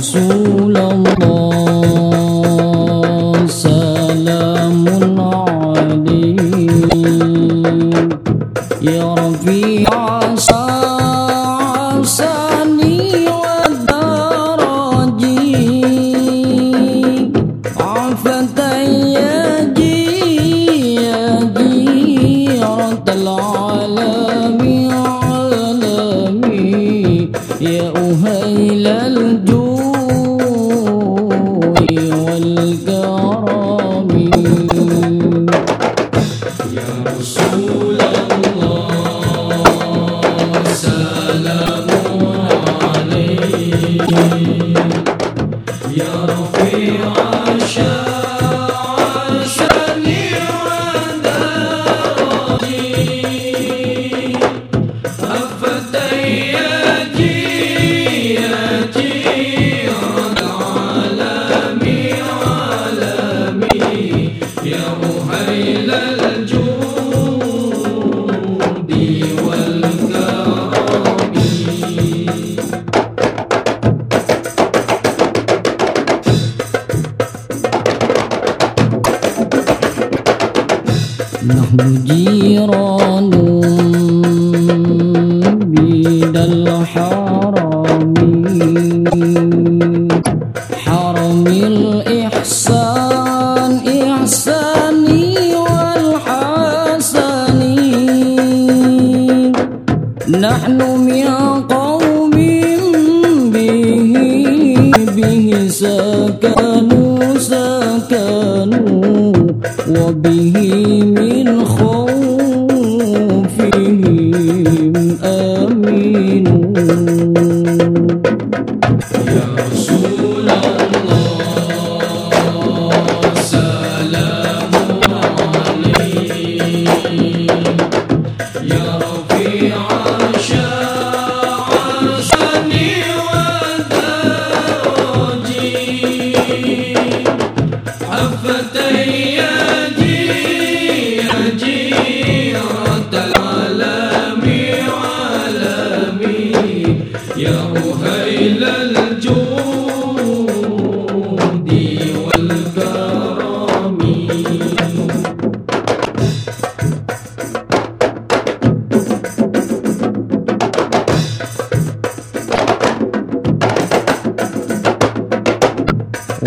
So. يا رفيع عشاني وداني أفتي يدي يدي عالمي عالمي يا مهيل الجود. جيران بيد الحرم. حرم الإحسان إحساني والحسني نحن من قوم به به سكنوا سكنوا. وبه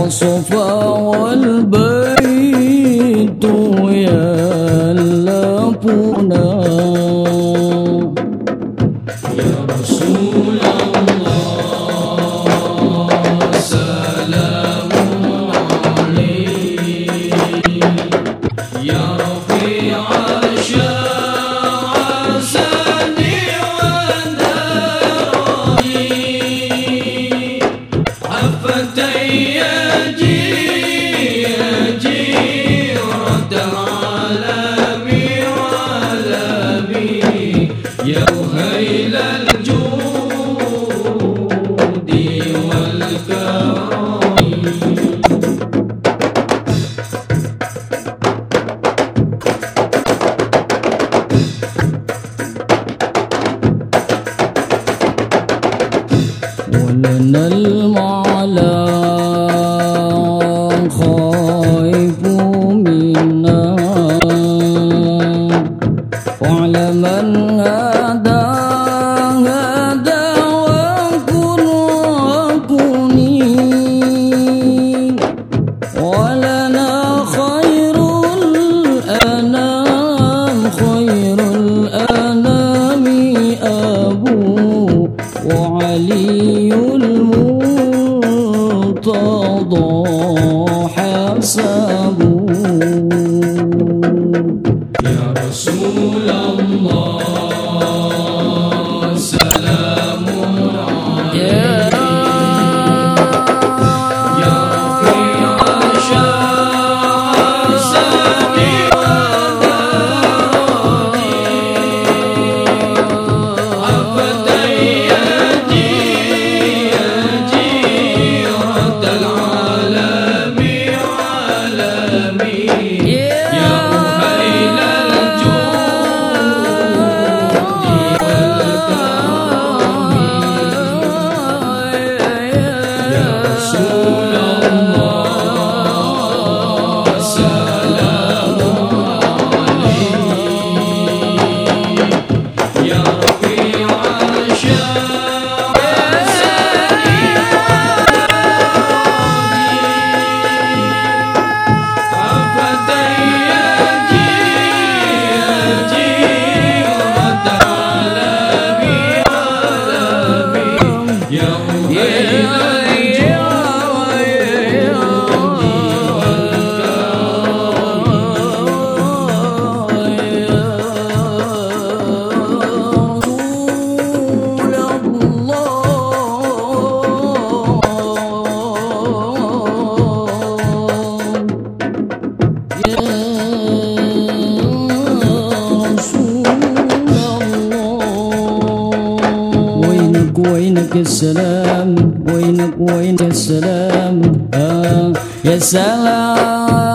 والصفا والبيت يا لابونا 能。Hallelujah. وينك السلام وينك وينك السلام آه يا سلام